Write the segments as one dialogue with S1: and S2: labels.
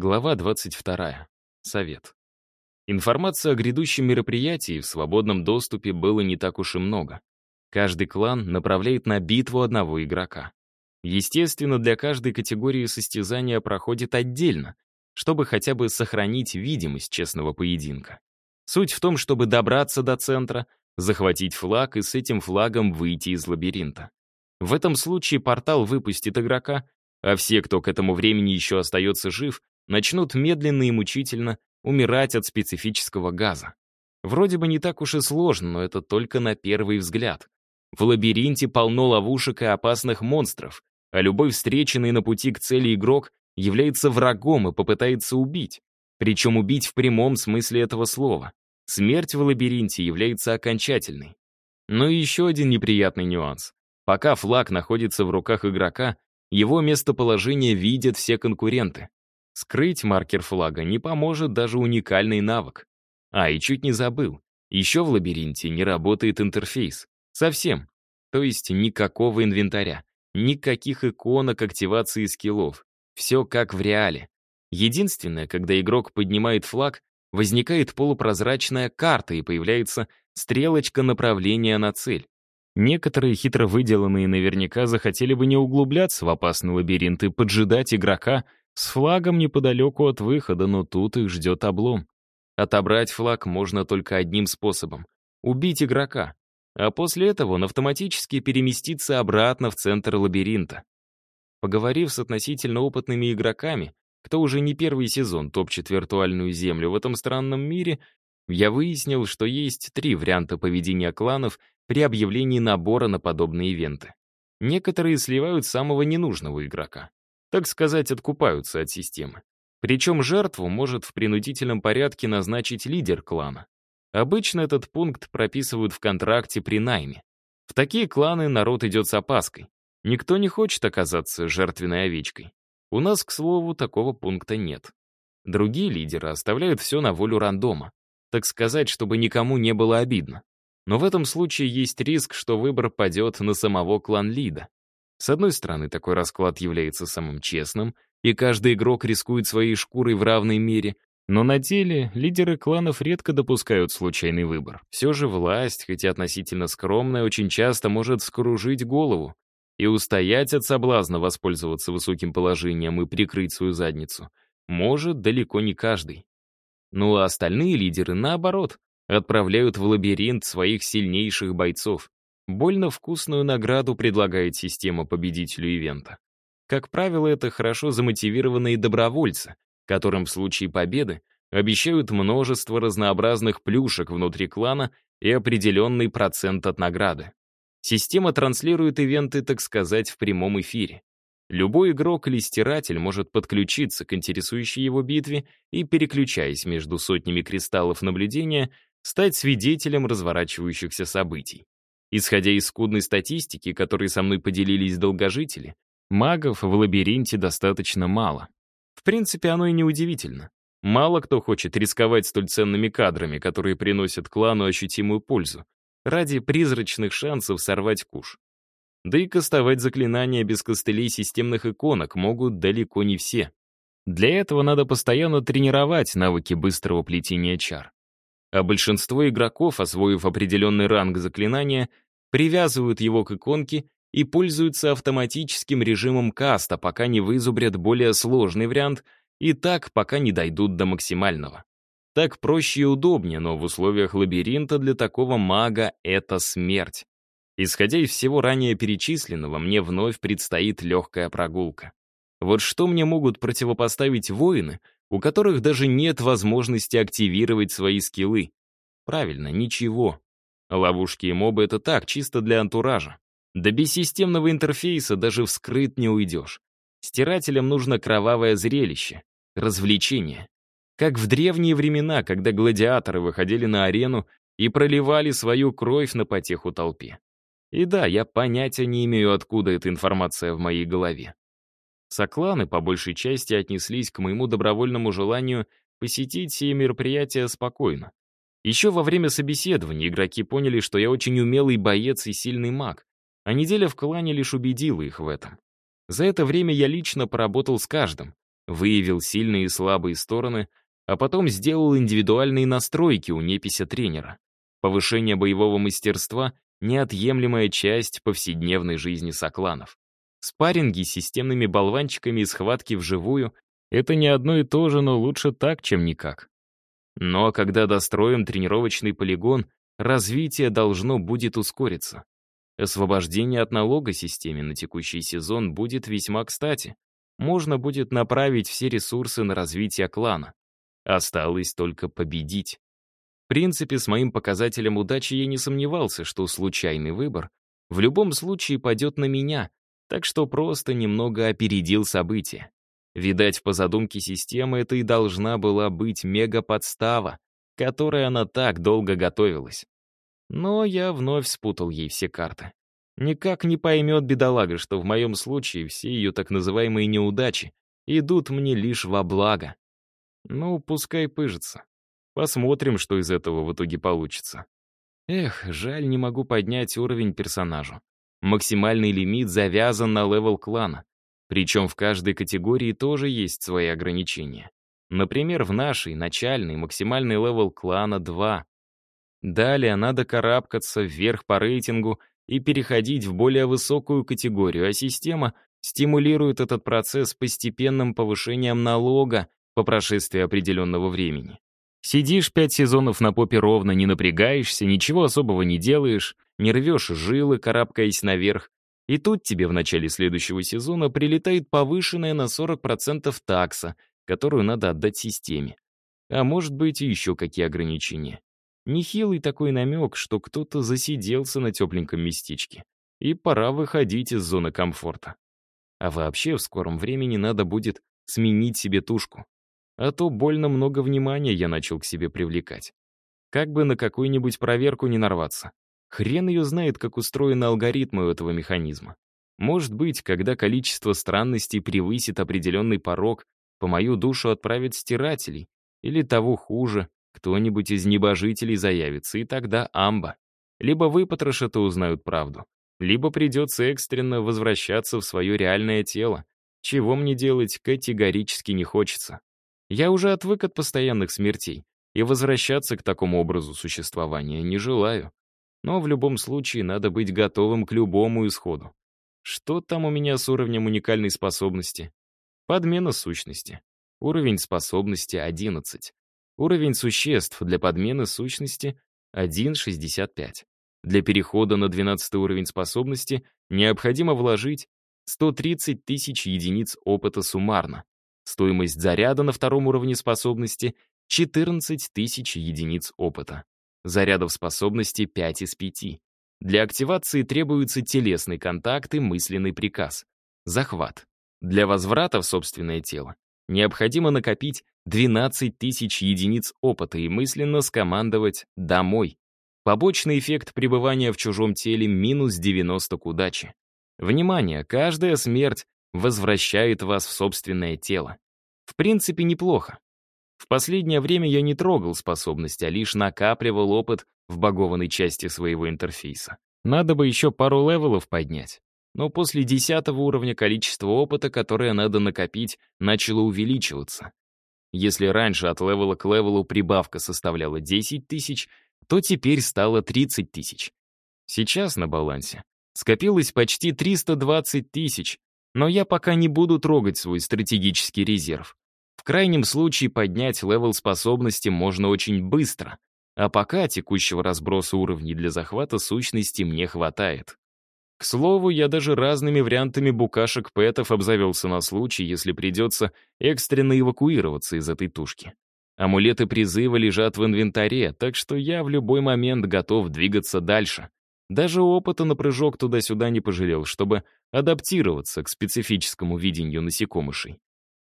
S1: Глава 22. Совет. Информации о грядущем мероприятии в свободном доступе было не так уж и много. Каждый клан направляет на битву одного игрока. Естественно, для каждой категории состязания проходит отдельно, чтобы хотя бы сохранить видимость честного поединка. Суть в том, чтобы добраться до центра, захватить флаг и с этим флагом выйти из лабиринта. В этом случае портал выпустит игрока, а все, кто к этому времени еще остается жив, начнут медленно и мучительно умирать от специфического газа. Вроде бы не так уж и сложно, но это только на первый взгляд. В лабиринте полно ловушек и опасных монстров, а любой встреченный на пути к цели игрок является врагом и попытается убить. Причем убить в прямом смысле этого слова. Смерть в лабиринте является окончательной. Но еще один неприятный нюанс. Пока флаг находится в руках игрока, его местоположение видят все конкуренты. Скрыть маркер флага не поможет даже уникальный навык. А, и чуть не забыл. Еще в лабиринте не работает интерфейс. Совсем. То есть никакого инвентаря. Никаких иконок активации скиллов. Все как в реале. Единственное, когда игрок поднимает флаг, возникает полупрозрачная карта и появляется стрелочка направления на цель. Некоторые хитро выделанные наверняка захотели бы не углубляться в опасный лабиринт и поджидать игрока, с флагом неподалеку от выхода, но тут их ждет облом. Отобрать флаг можно только одним способом — убить игрока, а после этого он автоматически переместится обратно в центр лабиринта. Поговорив с относительно опытными игроками, кто уже не первый сезон топчет виртуальную землю в этом странном мире, я выяснил, что есть три варианта поведения кланов при объявлении набора на подобные ивенты. Некоторые сливают самого ненужного игрока так сказать, откупаются от системы. Причем жертву может в принудительном порядке назначить лидер клана. Обычно этот пункт прописывают в контракте при найме. В такие кланы народ идет с опаской. Никто не хочет оказаться жертвенной овечкой. У нас, к слову, такого пункта нет. Другие лидеры оставляют все на волю рандома, так сказать, чтобы никому не было обидно. Но в этом случае есть риск, что выбор падет на самого клан-лида. С одной стороны, такой расклад является самым честным, и каждый игрок рискует своей шкурой в равной мере, но на деле лидеры кланов редко допускают случайный выбор. Все же власть, хотя относительно скромная, очень часто может скружить голову, и устоять от соблазна воспользоваться высоким положением и прикрыть свою задницу может далеко не каждый. Ну а остальные лидеры, наоборот, отправляют в лабиринт своих сильнейших бойцов. Больно вкусную награду предлагает система победителю ивента. Как правило, это хорошо замотивированные добровольцы, которым в случае победы обещают множество разнообразных плюшек внутри клана и определенный процент от награды. Система транслирует ивенты, так сказать, в прямом эфире. Любой игрок или стиратель может подключиться к интересующей его битве и, переключаясь между сотнями кристаллов наблюдения, стать свидетелем разворачивающихся событий. Исходя из скудной статистики, которой со мной поделились долгожители, магов в лабиринте достаточно мало. В принципе, оно и не удивительно. Мало кто хочет рисковать столь ценными кадрами, которые приносят клану ощутимую пользу, ради призрачных шансов сорвать куш. Да и кастовать заклинания без костылей системных иконок могут далеко не все. Для этого надо постоянно тренировать навыки быстрого плетения чар а большинство игроков, освоив определенный ранг заклинания, привязывают его к иконке и пользуются автоматическим режимом каста, пока не вызубрят более сложный вариант, и так, пока не дойдут до максимального. Так проще и удобнее, но в условиях лабиринта для такого мага это смерть. Исходя из всего ранее перечисленного, мне вновь предстоит легкая прогулка. Вот что мне могут противопоставить воины — у которых даже нет возможности активировать свои скиллы. Правильно, ничего. Ловушки и мобы — это так, чисто для антуража. Да без системного интерфейса даже вскрыт не уйдешь. Стирателям нужно кровавое зрелище, развлечение. Как в древние времена, когда гладиаторы выходили на арену и проливали свою кровь на потеху толпе. И да, я понятия не имею, откуда эта информация в моей голове. Сокланы по большей части отнеслись к моему добровольному желанию посетить сие мероприятия спокойно. Еще во время собеседования игроки поняли, что я очень умелый боец и сильный маг, а неделя в клане лишь убедила их в этом. За это время я лично поработал с каждым. выявил сильные и слабые стороны, а потом сделал индивидуальные настройки у непися тренера. Повышение боевого мастерства — неотъемлемая часть повседневной жизни сокланов. Спарринги с системными болванчиками и схватки вживую — это не одно и то же, но лучше так, чем никак. Но когда достроим тренировочный полигон, развитие должно будет ускориться. Освобождение от налога системе на текущий сезон будет весьма кстати. Можно будет направить все ресурсы на развитие клана. Осталось только победить. В принципе, с моим показателем удачи я не сомневался, что случайный выбор в любом случае пойдет на меня, так что просто немного опередил события. Видать, по задумке системы это и должна была быть мега-подстава, которой она так долго готовилась. Но я вновь спутал ей все карты. Никак не поймет бедолага, что в моем случае все ее так называемые неудачи идут мне лишь во благо. Ну, пускай пыжится. Посмотрим, что из этого в итоге получится. Эх, жаль, не могу поднять уровень персонажу. Максимальный лимит завязан на левел клана. Причем в каждой категории тоже есть свои ограничения. Например, в нашей, начальной, максимальный левел клана 2. Далее надо карабкаться вверх по рейтингу и переходить в более высокую категорию, а система стимулирует этот процесс постепенным повышением налога по прошествии определенного времени. Сидишь пять сезонов на попе ровно, не напрягаешься, ничего особого не делаешь, не рвешь жилы, карабкаясь наверх, и тут тебе в начале следующего сезона прилетает повышенная на 40% такса, которую надо отдать системе. А может быть и еще какие ограничения. Нехилый такой намек, что кто-то засиделся на тепленьком местечке. И пора выходить из зоны комфорта. А вообще в скором времени надо будет сменить себе тушку. А то больно много внимания я начал к себе привлекать. Как бы на какую-нибудь проверку не нарваться. Хрен ее знает, как устроены алгоритмы у этого механизма. Может быть, когда количество странностей превысит определенный порог, по мою душу отправят стирателей, или того хуже, кто-нибудь из небожителей заявится, и тогда амба. Либо выпотрошат и узнают правду, либо придется экстренно возвращаться в свое реальное тело, чего мне делать категорически не хочется. Я уже отвык от постоянных смертей, и возвращаться к такому образу существования не желаю. Но в любом случае надо быть готовым к любому исходу. Что там у меня с уровнем уникальной способности? Подмена сущности. Уровень способности 11. Уровень существ для подмены сущности 1.65. Для перехода на 12 уровень способности необходимо вложить 130 тысяч единиц опыта суммарно. Стоимость заряда на втором уровне способности — 14 тысяч единиц опыта. Зарядов способности 5 из 5. Для активации требуется телесный контакт и мысленный приказ. Захват. Для возврата в собственное тело необходимо накопить 12 тысяч единиц опыта и мысленно скомандовать «домой». Побочный эффект пребывания в чужом теле минус 90 к удаче. Внимание, каждая смерть возвращает вас в собственное тело. В принципе, неплохо. В последнее время я не трогал способность, а лишь накапливал опыт в багованной части своего интерфейса. Надо бы еще пару левелов поднять но после десятого уровня количество опыта, которое надо накопить, начало увеличиваться. Если раньше от левела к левелу прибавка составляла 10 тысяч, то теперь стало 30 тысяч. Сейчас на балансе скопилось почти 320 тысяч, но я пока не буду трогать свой стратегический резерв. В крайнем случае поднять левел способности можно очень быстро, а пока текущего разброса уровней для захвата сущности мне хватает. К слову, я даже разными вариантами букашек-пэтов обзавелся на случай, если придется экстренно эвакуироваться из этой тушки. Амулеты призыва лежат в инвентаре, так что я в любой момент готов двигаться дальше. Даже опыта на прыжок туда-сюда не пожалел, чтобы адаптироваться к специфическому видению насекомышей.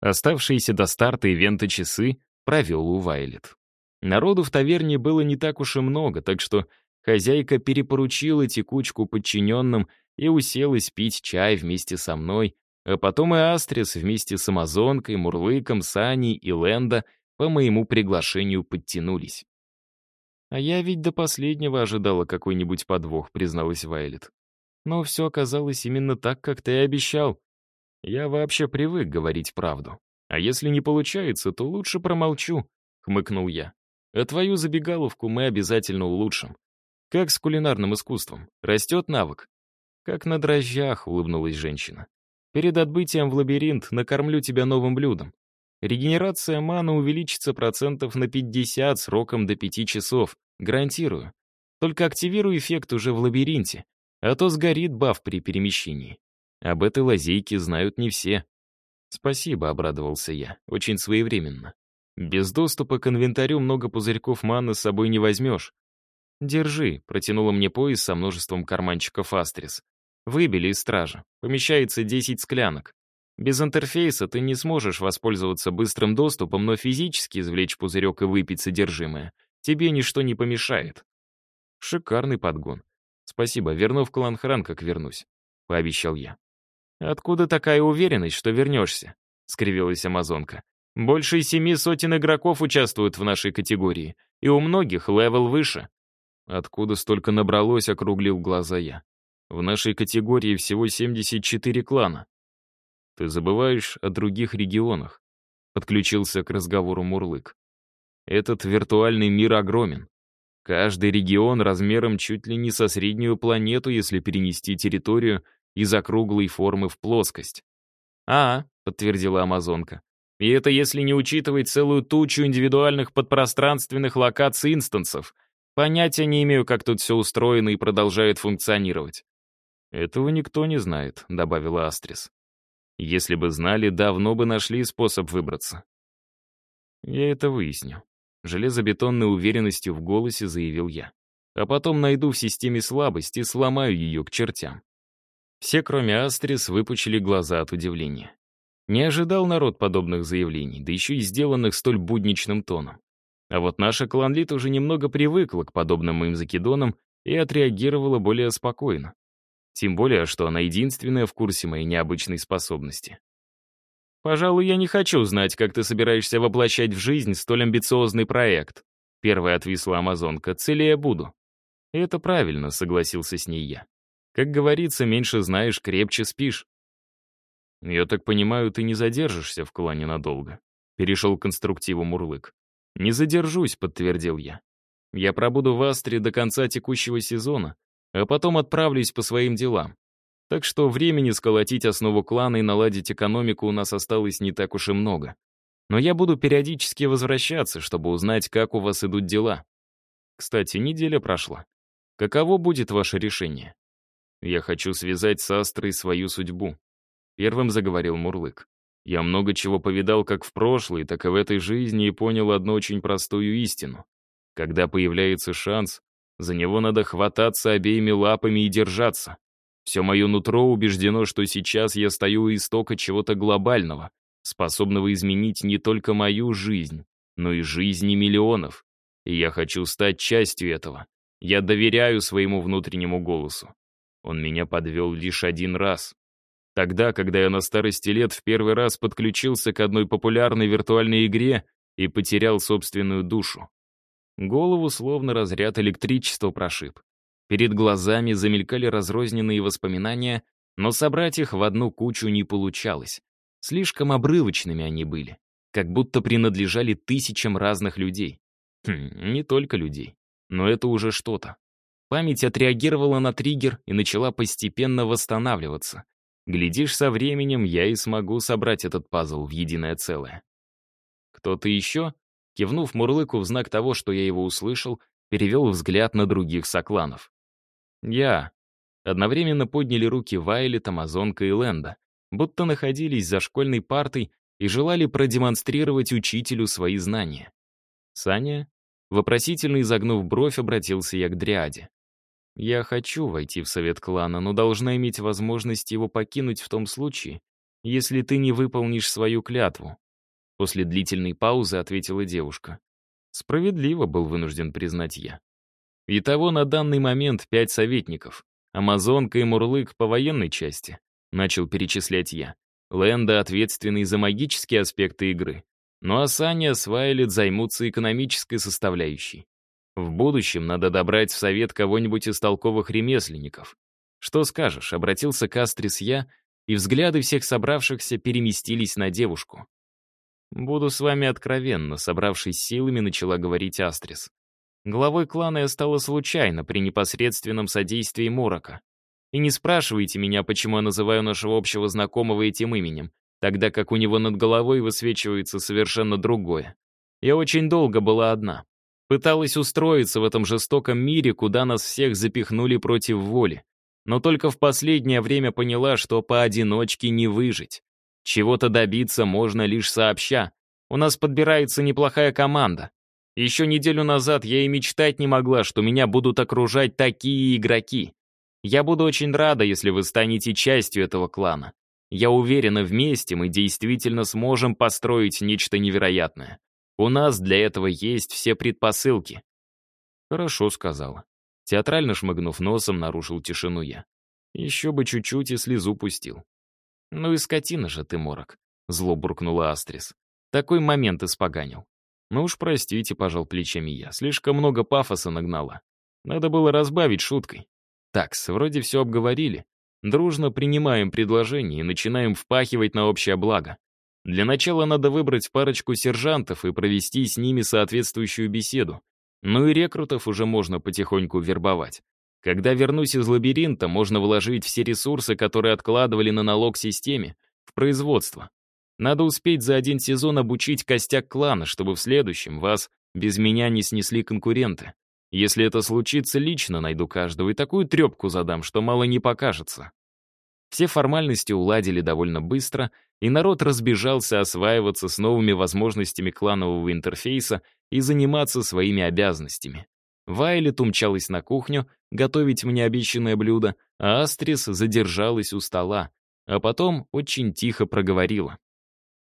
S1: Оставшиеся до старта ивента часы провел у Вайлет. Народу в таверне было не так уж и много, так что Хозяйка перепоручила текучку подчиненным и уселась пить чай вместе со мной, а потом и Астрис вместе с Амазонкой, Мурлыком, Саней и Лэнда по моему приглашению подтянулись. «А я ведь до последнего ожидала какой-нибудь подвох», — призналась Вайлет. «Но все оказалось именно так, как ты и обещал. Я вообще привык говорить правду». А если не получается, то лучше промолчу, хмыкнул я. А твою забегаловку мы обязательно улучшим. Как с кулинарным искусством? Растет навык? Как на дрожжах, улыбнулась женщина. Перед отбытием в лабиринт накормлю тебя новым блюдом. Регенерация маны увеличится процентов на 50 сроком до 5 часов. Гарантирую. Только активируй эффект уже в лабиринте, а то сгорит баф при перемещении. Об этой лазейке знают не все. «Спасибо», — обрадовался я, — «очень своевременно. Без доступа к инвентарю много пузырьков маны с собой не возьмешь. «Держи», — протянула мне пояс со множеством карманчиков Астрис. «Выбили из стража. Помещается 10 склянок. Без интерфейса ты не сможешь воспользоваться быстрым доступом, но физически извлечь пузырек и выпить содержимое тебе ничто не помешает». Шикарный подгон. «Спасибо, верну в кланхран, как вернусь», — пообещал я. «Откуда такая уверенность, что вернешься?» — скривилась амазонка. «Больше семи сотен игроков участвуют в нашей категории, и у многих левел выше». «Откуда столько набралось?» — округлил глаза я. «В нашей категории всего 74 клана». «Ты забываешь о других регионах», — подключился к разговору Мурлык. «Этот виртуальный мир огромен. Каждый регион размером чуть ли не со среднюю планету, если перенести территорию из округлой формы в плоскость. «А», — подтвердила Амазонка. «И это если не учитывать целую тучу индивидуальных подпространственных локаций инстансов. Понятия не имею, как тут все устроено и продолжает функционировать». «Этого никто не знает», — добавила Астрис. «Если бы знали, давно бы нашли способ выбраться». «Я это выясню», — железобетонной уверенностью в голосе заявил я. «А потом найду в системе слабость и сломаю ее к чертям». Все, кроме Астрис, выпучили глаза от удивления. Не ожидал народ подобных заявлений, да еще и сделанных столь будничным тоном. А вот наша кланлит уже немного привыкла к подобным моим закидонам и отреагировала более спокойно. Тем более, что она единственная в курсе моей необычной способности. «Пожалуй, я не хочу знать, как ты собираешься воплощать в жизнь столь амбициозный проект», первая отвисла амазонка, целее буду. Это правильно, согласился с ней я. Как говорится, меньше знаешь, крепче спишь. Я так понимаю, ты не задержишься в клане надолго. Перешел к конструктиву Мурлык. Не задержусь, подтвердил я. Я пробуду в Астре до конца текущего сезона, а потом отправлюсь по своим делам. Так что времени сколотить основу клана и наладить экономику у нас осталось не так уж и много. Но я буду периодически возвращаться, чтобы узнать, как у вас идут дела. Кстати, неделя прошла. Каково будет ваше решение? Я хочу связать с Астрой свою судьбу. Первым заговорил Мурлык. Я много чего повидал как в прошлой, так и в этой жизни и понял одну очень простую истину. Когда появляется шанс, за него надо хвататься обеими лапами и держаться. Все мое нутро убеждено, что сейчас я стою у истока чего-то глобального, способного изменить не только мою жизнь, но и жизни миллионов. И я хочу стать частью этого. Я доверяю своему внутреннему голосу. Он меня подвел лишь один раз. Тогда, когда я на старости лет в первый раз подключился к одной популярной виртуальной игре и потерял собственную душу. Голову словно разряд электричества прошиб. Перед глазами замелькали разрозненные воспоминания, но собрать их в одну кучу не получалось. Слишком обрывочными они были, как будто принадлежали тысячам разных людей. Хм, не только людей, но это уже что-то. Память отреагировала на триггер и начала постепенно восстанавливаться. Глядишь, со временем я и смогу собрать этот пазл в единое целое. Кто-то еще, кивнув Мурлыку в знак того, что я его услышал, перевел взгляд на других сокланов. Я. Одновременно подняли руки Вайлет, Амазонка и Лэнда, будто находились за школьной партой и желали продемонстрировать учителю свои знания. Саня, вопросительно изогнув бровь, обратился я к Дриаде. Я хочу войти в совет клана, но должна иметь возможность его покинуть в том случае, если ты не выполнишь свою клятву. После длительной паузы ответила девушка. Справедливо был вынужден признать я. Итого на данный момент пять советников. Амазонка и Мурлык по военной части. Начал перечислять я. Лэнда ответственный за магические аспекты игры. Ну а Саня с Вайлет займутся экономической составляющей. В будущем надо добрать в совет кого-нибудь из толковых ремесленников. Что скажешь, обратился к Астрис я, и взгляды всех собравшихся переместились на девушку. Буду с вами откровенна, собравшись силами, начала говорить Астрис. Главой клана я стала случайно, при непосредственном содействии Морока. И не спрашивайте меня, почему я называю нашего общего знакомого этим именем, тогда как у него над головой высвечивается совершенно другое. Я очень долго была одна. Пыталась устроиться в этом жестоком мире, куда нас всех запихнули против воли. Но только в последнее время поняла, что поодиночке не выжить. Чего-то добиться можно лишь сообща. У нас подбирается неплохая команда. Еще неделю назад я и мечтать не могла, что меня будут окружать такие игроки. Я буду очень рада, если вы станете частью этого клана. Я уверена, вместе мы действительно сможем построить нечто невероятное. У нас для этого есть все предпосылки». «Хорошо», — сказала. Театрально шмыгнув носом, нарушил тишину я. Еще бы чуть-чуть и слезу пустил. «Ну и скотина же ты, Морок», — зло буркнула Астрис. «Такой момент испоганил». «Ну уж простите», — пожал плечами я, слишком много пафоса нагнала. Надо было разбавить шуткой. Такс, вроде все обговорили. Дружно принимаем предложение и начинаем впахивать на общее благо. Для начала надо выбрать парочку сержантов и провести с ними соответствующую беседу. Ну и рекрутов уже можно потихоньку вербовать. Когда вернусь из лабиринта, можно вложить все ресурсы, которые откладывали на налог системе, в производство. Надо успеть за один сезон обучить костяк клана, чтобы в следующем вас без меня не снесли конкуренты. Если это случится, лично найду каждого и такую трепку задам, что мало не покажется. Все формальности уладили довольно быстро, и народ разбежался осваиваться с новыми возможностями кланового интерфейса и заниматься своими обязанностями. Вайлет умчалась на кухню, готовить мне обещанное блюдо, а Астрис задержалась у стола, а потом очень тихо проговорила.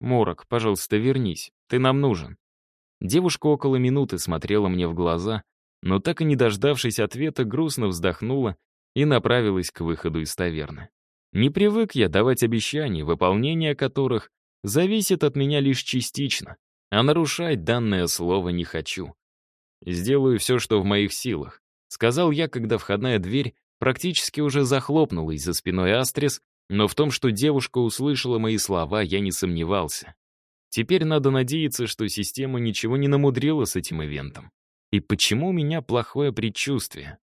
S1: «Морок, пожалуйста, вернись, ты нам нужен». Девушка около минуты смотрела мне в глаза, но так и не дождавшись ответа, грустно вздохнула и направилась к выходу из таверны. Не привык я давать обещания, выполнение которых зависит от меня лишь частично, а нарушать данное слово не хочу. «Сделаю все, что в моих силах», — сказал я, когда входная дверь практически уже захлопнулась за спиной Астрис, но в том, что девушка услышала мои слова, я не сомневался. Теперь надо надеяться, что система ничего не намудрила с этим ивентом. И почему у меня плохое предчувствие?